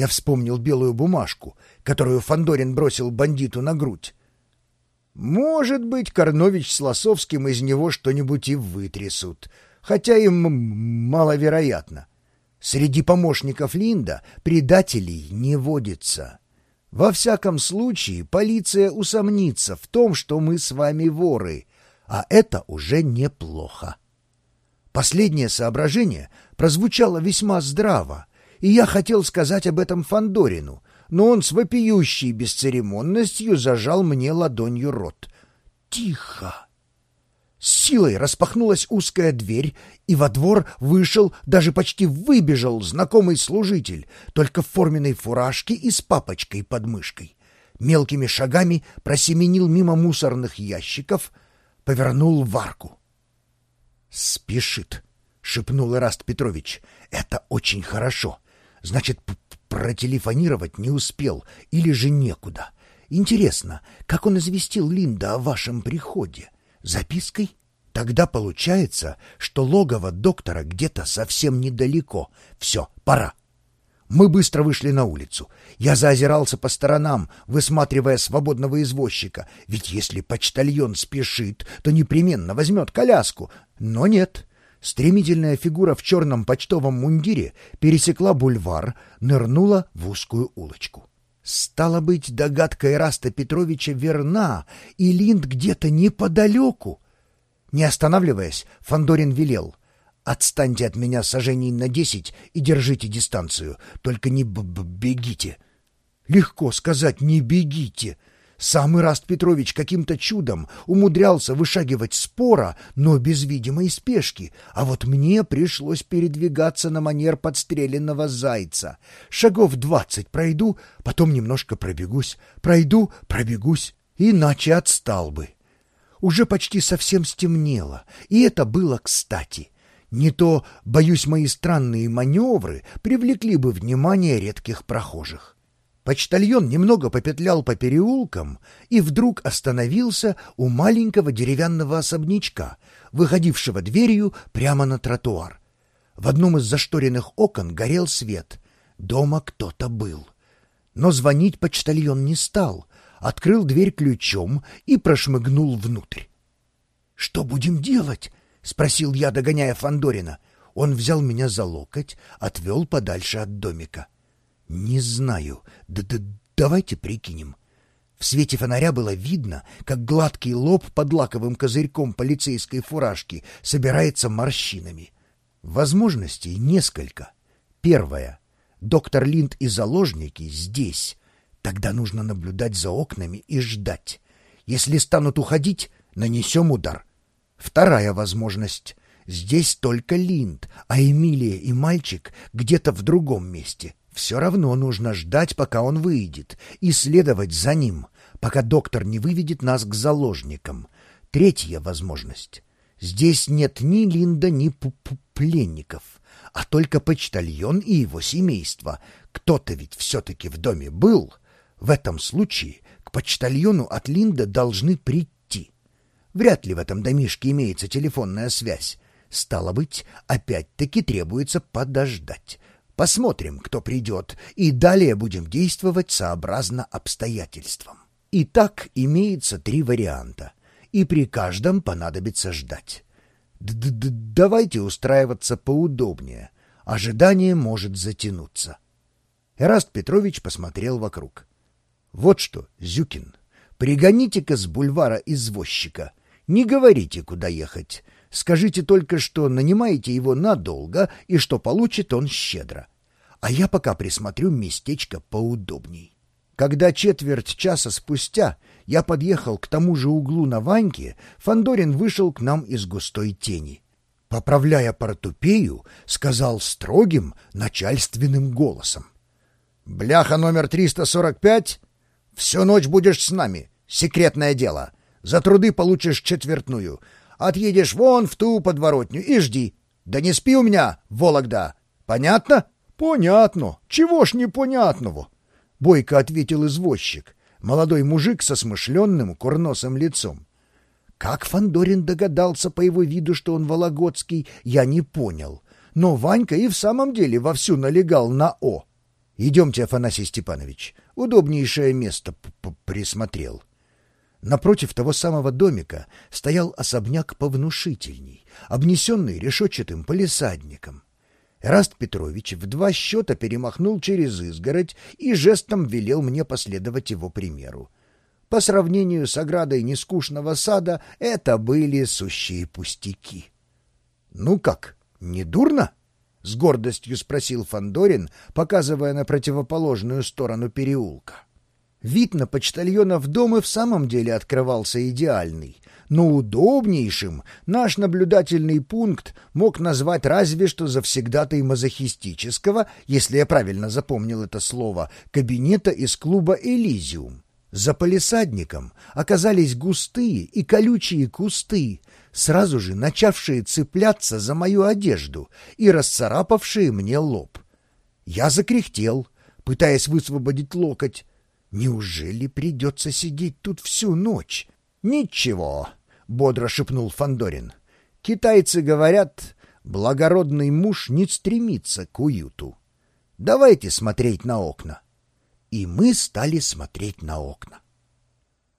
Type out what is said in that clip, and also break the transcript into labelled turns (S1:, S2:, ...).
S1: Я вспомнил белую бумажку, которую Фандорин бросил бандиту на грудь. Может быть, Корнович с Лосовским из него что-нибудь и вытрясут, хотя им маловероятно. Среди помощников Линда предателей не водится. Во всяком случае, полиция усомнится в том, что мы с вами воры, а это уже неплохо. Последнее соображение прозвучало весьма здраво, и я хотел сказать об этом Фандорину, но он с вопиющей бесцеремонностью зажал мне ладонью рот. «Тихо!» С силой распахнулась узкая дверь, и во двор вышел, даже почти выбежал знакомый служитель, только в форменной фуражке и с папочкой под мышкой. Мелкими шагами просеменил мимо мусорных ящиков, повернул в арку. «Спешит», — шепнул Ираст Петрович. «Это очень хорошо. Значит, протелефонировать не успел или же некуда. Интересно, как он известил Линда о вашем приходе? Запиской? Тогда получается, что логово доктора где-то совсем недалеко. Все, пора. Мы быстро вышли на улицу. Я заозирался по сторонам, высматривая свободного извозчика, ведь если почтальон спешит, то непременно возьмет коляску. Но нет. Стремительная фигура в черном почтовом мундире пересекла бульвар, нырнула в узкую улочку. Стало быть, догадка Ираста Петровича верна, и Линд где-то неподалеку. Не останавливаясь, Фандорин велел. «Отстаньте от меня сажений на десять и держите дистанцию, только не б -б бегите». «Легко сказать, не бегите», сам Ираст Петрович каким-то чудом умудрялся вышагивать спора, но без видимой спешки, а вот мне пришлось передвигаться на манер подстреленного зайца. Шагов двадцать пройду, потом немножко пробегусь, пройду, пробегусь, иначе отстал бы. Уже почти совсем стемнело, и это было кстати. Не то, боюсь, мои странные маневры привлекли бы внимание редких прохожих. Почтальон немного попетлял по переулкам и вдруг остановился у маленького деревянного особнячка, выходившего дверью прямо на тротуар. В одном из зашторенных окон горел свет. Дома кто-то был. Но звонить почтальон не стал, открыл дверь ключом и прошмыгнул внутрь. «Что будем делать?» — спросил я, догоняя Фандорина. Он взял меня за локоть, отвел подальше от домика. «Не знаю. Да -да давайте прикинем». В свете фонаря было видно, как гладкий лоб под лаковым козырьком полицейской фуражки собирается морщинами. Возможностей несколько. Первое. Доктор Линд и заложники здесь. Тогда нужно наблюдать за окнами и ждать. Если станут уходить, нанесем удар. Вторая возможность. Здесь только Линд, а Эмилия и мальчик где-то в другом месте. Все равно нужно ждать, пока он выйдет, и следовать за ним, пока доктор не выведет нас к заложникам. Третья возможность. Здесь нет ни Линда, ни п -п пленников, а только почтальон и его семейство. Кто-то ведь все-таки в доме был. В этом случае к почтальону от Линда должны прийти. Вряд ли в этом домишке имеется телефонная связь. Стало быть, опять-таки требуется подождать. Посмотрим, кто придет, и далее будем действовать сообразно обстоятельствам. Итак, имеется три варианта, и при каждом понадобится ждать. Д -д -д Давайте устраиваться поудобнее. Ожидание может затянуться. Эраст Петрович посмотрел вокруг. Вот что, Зюкин, пригоните-ка с бульвара извозчика. Не говорите, куда ехать. Скажите только, что нанимаете его надолго и что получит он щедро а я пока присмотрю местечко поудобней. Когда четверть часа спустя я подъехал к тому же углу на Ваньке, Фандорин вышел к нам из густой тени. Поправляя портупею, сказал строгим начальственным голосом. «Бляха номер 345? Всю ночь будешь с нами. Секретное дело. За труды получишь четвертную. Отъедешь вон в ту подворотню и жди. Да не спи у меня, Вологда. Понятно?» «Понятно. Чего ж непонятного?» — бойко ответил извозчик, молодой мужик со смышленным курносым лицом. Как Фандорин догадался по его виду, что он вологодский, я не понял. Но Ванька и в самом деле вовсю налегал на «о». Идемте, Афанасий Степанович. Удобнейшее место п -п присмотрел. Напротив того самого домика стоял особняк повнушительней, обнесенный решетчатым полисадником. Эраст Петрович в два счета перемахнул через изгородь и жестом велел мне последовать его примеру. По сравнению с оградой нескучного сада это были сущие пустяки. — Ну как, не дурно? — с гордостью спросил Фандорин, показывая на противоположную сторону переулка. — Вид на почтальона в дом и в самом деле открывался идеальный, но удобнейшим наш наблюдательный пункт мог назвать разве что завсегдатой мазохистического, если я правильно запомнил это слово, кабинета из клуба «Элизиум». За полисадником оказались густые и колючие кусты, сразу же начавшие цепляться за мою одежду и расцарапавшие мне лоб. Я закряхтел, пытаясь высвободить локоть, Неужели придется сидеть тут всю ночь? Ничего, бодро шепнул Фандорин. Китайцы говорят, благородный муж не стремится к уюту. Давайте смотреть на окна. И мы стали смотреть на окна.